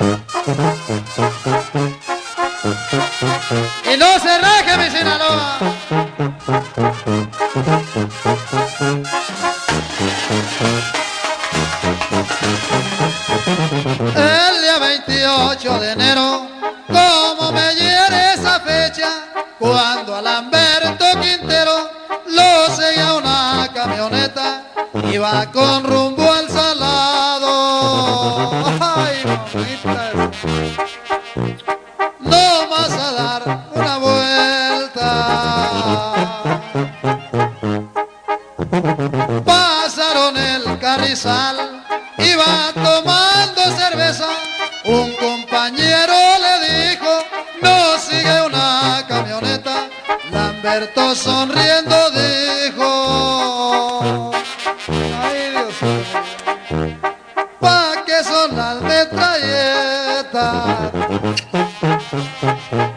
Y no se raje mi Sinaloa. El día 28 de enero, como me hiere esa fecha, cuando a Lamberto Quintero lo seguía una camioneta, iba con rumbo al salado. No vas a dar una vuelta. Pasaron el carrizal, iba tomando cerveza. Un compañero le dijo, no sigue una camioneta. Lamberto sonriendo dijo, ¿pa' qué son las metralletas?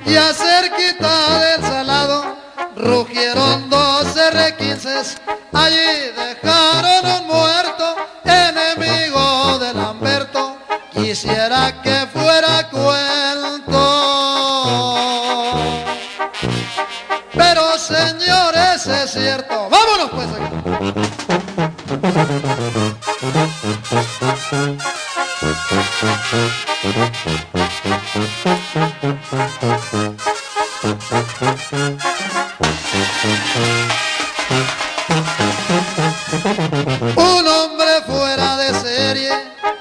Y cerquita del salado rugieron dos R15, allí dejaron un muerto, enemigo de Lamberto, quisiera que fuera cuento. Pero señores, es cierto, vámonos pues acá. Un hombre fuera de serie,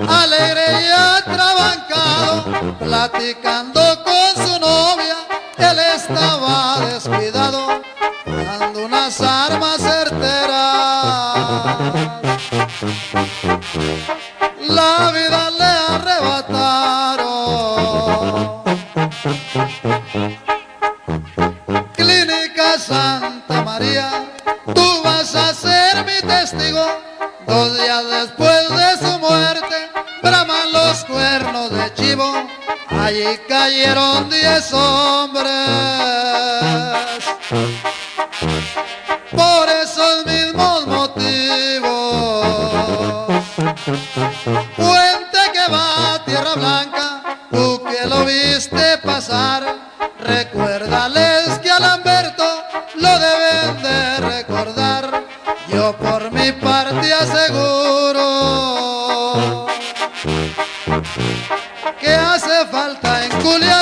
alegre y atrabancado, platicando con su novia, él estaba descuidado, dando unas armas certeras. La vida le arrebataron. Clínica Santa testigo. Dos días después de su muerte, braman los cuernos de chivo. Allí cayeron diez hombres. Por esos mismos motivos. Puente que va a Tierra Blanca, tú que lo viste pasar, recuérdales que a Lamberto lo deben que hace falta en Culiacán